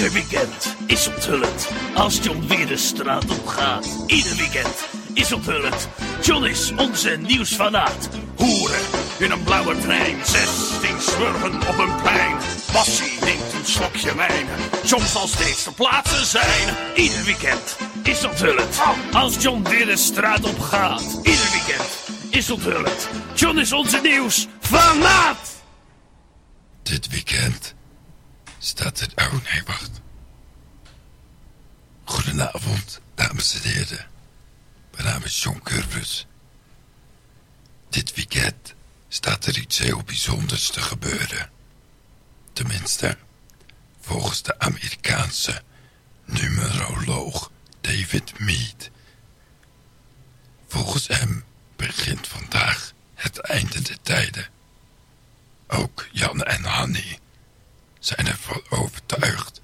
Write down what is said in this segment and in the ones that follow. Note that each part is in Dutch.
Ieder weekend is onthullend als John weer de straat op gaat. Ieder weekend is onthullend. John is onze nieuwsfanaat. Hoeren in een blauwe trein, 16 smurgen op een plein. Bassie neemt een slokje wijn. John zal steeds te plaatsen zijn. Ieder weekend is onthullend als John weer de straat op gaat. Ieder weekend is onthullend. John is onze nieuwsfanaat. Dit weekend staat het... Oh, nee, wacht. Goedenavond, dames en heren. Mijn naam is John Curvus. Dit weekend staat er iets heel bijzonders te gebeuren. Tenminste, volgens de Amerikaanse numeroloog David Mead. Volgens hem begint vandaag het einde der tijden. Ook Jan en Hanny zijn ervan overtuigd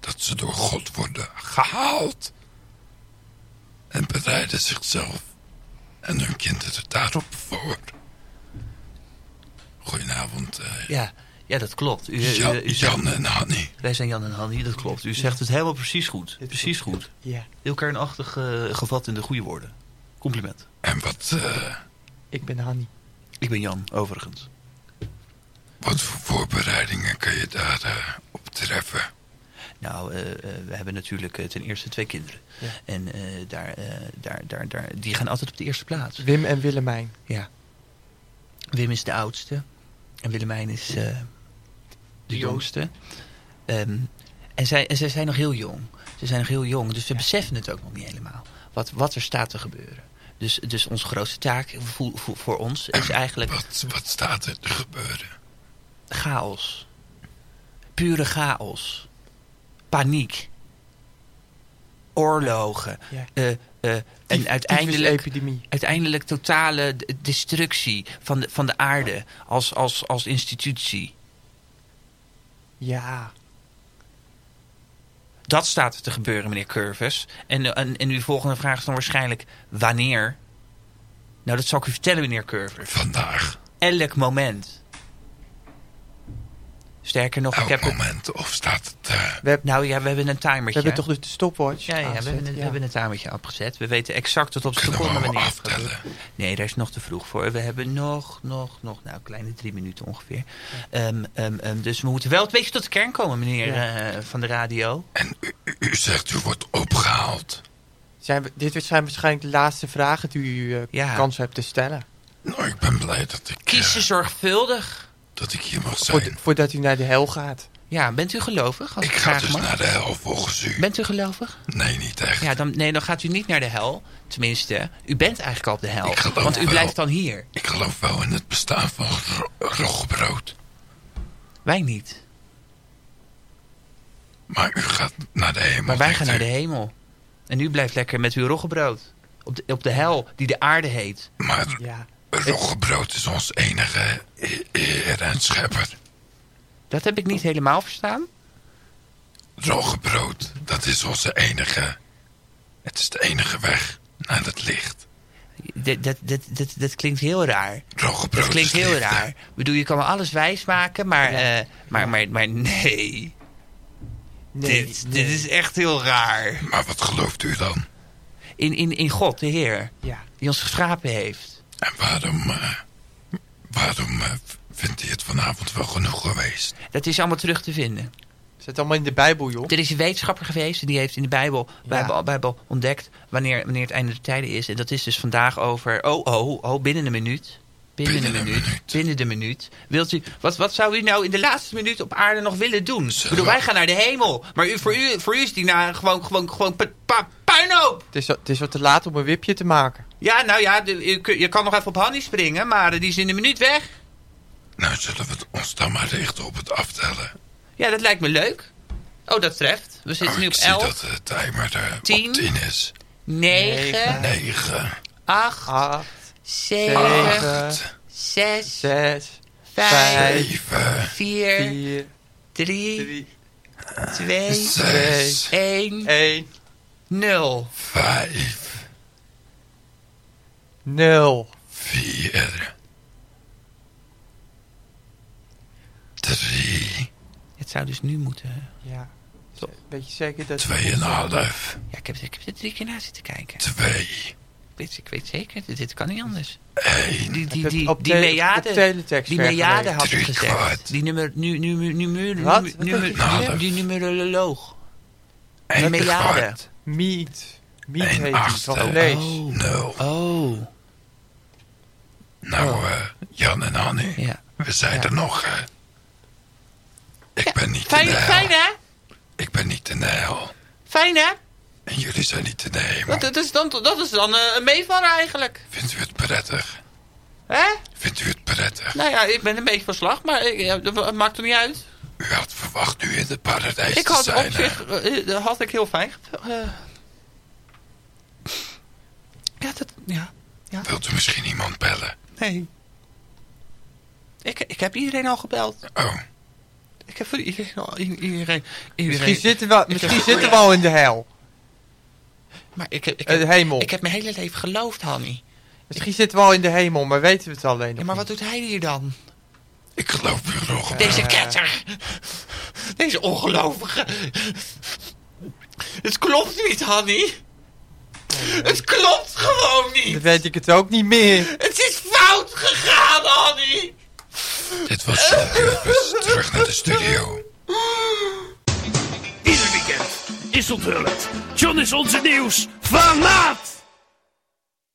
dat ze door God worden gehaald. En bereiden zichzelf en hun kinderen daarop voor. Goedenavond, eh, Ja, ja, dat klopt. U, u- Jan, u zegt- Jan en Hanny. wij zijn Jan en Hanny, dat klopt. U zegt het helemaal precies goed. Precies goed. Ja, Heel kernachtig eh, gevat in de goede woorden. Compliment. En wat, eh, ik ben Hanny. Ik ben Jan, overigens. Wat voor voorbereidingen kun je daar eh, op treffen? Nou, eh, eh, we hebben natuurlijk ten eerste twee kinderen. Ja. En eh, daar, eh, daar, daar, daar, die gaan altijd op de eerste plaats. Wim en Willemijn. Ja. Wim is de oudste. En Willemijn is eh, de jongste. Ehm, en, zij, en zij zijn nog heel jong. Ze zijn nog heel jong, dus we beseffen het ook nog niet helemaal. Wat, wat er staat te gebeuren. Dus, dus onze grootste taak voor, voor, voor ons is eigenlijk Wat, wat staat er te gebeuren? Chaos. Pure chaos. Paniek. Oorlogen. Ja. Eh, eh, en uiteindelijk, epidemie. uiteindelijk totale destructie van de, van de aarde als, als, als institutie. Ja. Dat staat er te gebeuren, meneer Curvis. En, en, en uw volgende vraag is dan waarschijnlijk wanneer? Nou, dat zal ik u vertellen, meneer Curvis. Vandaag, Elk moment. Sterker nog, ik heb het... moment, of staat het... eh, We, heb- Nou ja, we hebben een we timertje. hebben toch dus de stopwatch Ja, ja, we, hebben een, we hebben een timertje opgezet. We weten exact tot op de we seconde wanneer het doen. Nee, daar is nog te vroeg voor. We hebben nog, nog, nog, nou, kleine drie minuten ongeveer. Ehm, ehm, ehm, dus we moeten wel een beetje tot de kern komen, meneer Ja. eh, van de radio. En u, zegt u wordt opgehaald. Zijn we, dit zijn waarschijnlijk de laatste vragen die u eh, Ja. kans hebt te stellen. Nou, ik ben blij dat ik, Kies ze eh, zorgvuldig. Dat ik hier mag zijn. voordat u naar de hel gaat. Ja, bent u gelovig? Als Ik ik ga dus mag? naar de hel volgens u. Bent u gelovig? Nee, niet echt. Ja, dan, nee, dan gaat u niet naar de hel. Tenminste, u bent eigenlijk al op de hel. Ik geloof Want u wel. blijft dan hier. Ik geloof wel in het bestaan van ro- roggebrood. Wij niet. Maar u gaat naar de hemel. Maar wij gaan naar u. de hemel. En u blijft lekker met uw roggebrood. Op de, op de hel die de aarde heet. Maar Ja. Roggebrood is ons enige eer en schepper. Dat heb ik niet helemaal verstaan. Roggebrood, dat is onze enige... Het is de enige weg naar het licht. Dat, dat, dat, dat, dat klinkt heel raar. Roggebrood Dat klinkt is heel raar. Ik bedoel, je kan me alles wijs maken, maar, eh, maar, maar, maar nee. Nee, dit, nee. dit is echt heel raar. Maar wat gelooft u dan? In, in, in God, de Heer, Ja. die ons geschapen heeft. En waarom... eh, waarom eh, vindt u het vanavond wel genoeg geweest? Dat is allemaal terug te vinden. Zit allemaal in de Bijbel, joh. Er is een wetenschapper geweest en die heeft in de Bijbel, Bijbel, Bijbel ontdekt wanneer, wanneer het einde der tijden is. En dat is dus vandaag over, oh, oh, oh, binnen een minuut. Binnen, Binnen een een minuut. minuut. Binnen de minuut. Wilt u, wat, wat zou u nou in de laatste minuut op aarde nog willen doen? Bedoel, wij gaan naar de hemel. Maar u, voor, u, voor u is die nou gewoon, gewoon, gewoon pu- puinhoop. Het is, het is wat te laat om een wipje te maken. Ja, nou ja, je, je kan nog even op Hanny springen, maar die is in een minuut weg. Nou, zullen we ons dan maar richten op het aftellen? Ja, dat lijkt me leuk. Oh, dat treft. We zitten Oh, nu ik op zie 11, dat de timer er Tien. op 10 is. 9, 9, 8, Acht, 7, zeven, 6, zes, 5, vijf, 7, 4, vier, 3, drie, 2, 6, 1, één, 0. 5, nul. 4, 3, Het zou dus nu moeten. Ja. Weet je zeker dat... Tweeënhalf. Ja, ik heb, ik heb er drie keer naar zitten kijken. Twee. Ik weet, ik weet zeker, dit, dit kan niet anders. Één. Die, die, die, op die die vergeleken. had het Drie gezegd. kwart. Die nummer, nu, nu, nu, nu, Wat? nu, nu, je nu- die numeroloog. Die Eén Mejade. kwart. Meat. Meat heet die, achtste. van vlees. Oh. Nul. Oh, Nou, eh, Jan en Annie. ja. We zijn er nog. Ik ben niet Fijn, in de fijn hel. hè? Ik ben niet in de hel. Fijn hè? En jullie zijn niet in de hemel. Dat, dat is dan, dat is dan eh, een meevaller eigenlijk. Vindt u het prettig? Hè? Vindt u het prettig? Nou ja, ik ben een beetje van slag, maar ik, ja, dat maakt er niet uit. U had verwacht nu in het paradijs Ik te had zijn, op zich, eh, dat had ik heel fijn. eh. ja, dat, ja, Wilt u misschien iemand bellen? nee. Ik, ik heb iedereen al gebeld. Oh, Ik heb voor iedereen al, iedereen, iedereen. Misschien zitten we, misschien zitten we al in de hel. maar ik, heb- ik, Eh, heb, de hemel. ik heb mijn hele leven geloofd, Hanny. Misschien zitten we al in de hemel, maar weten we het alleen nog Ja, maar niet. wat doet hij hier dan? ik geloof u nog. op. Deze ketter. Deze ongelovige. Het klopt niet, Hanny. Het klopt gewoon Dan niet. weet ik het ook niet meer. Het is fout gegaan, Hanny. Dit was John Curvis. Terug naar de studio. Ieder weekend is onthuld. John is onze nieuws van maat.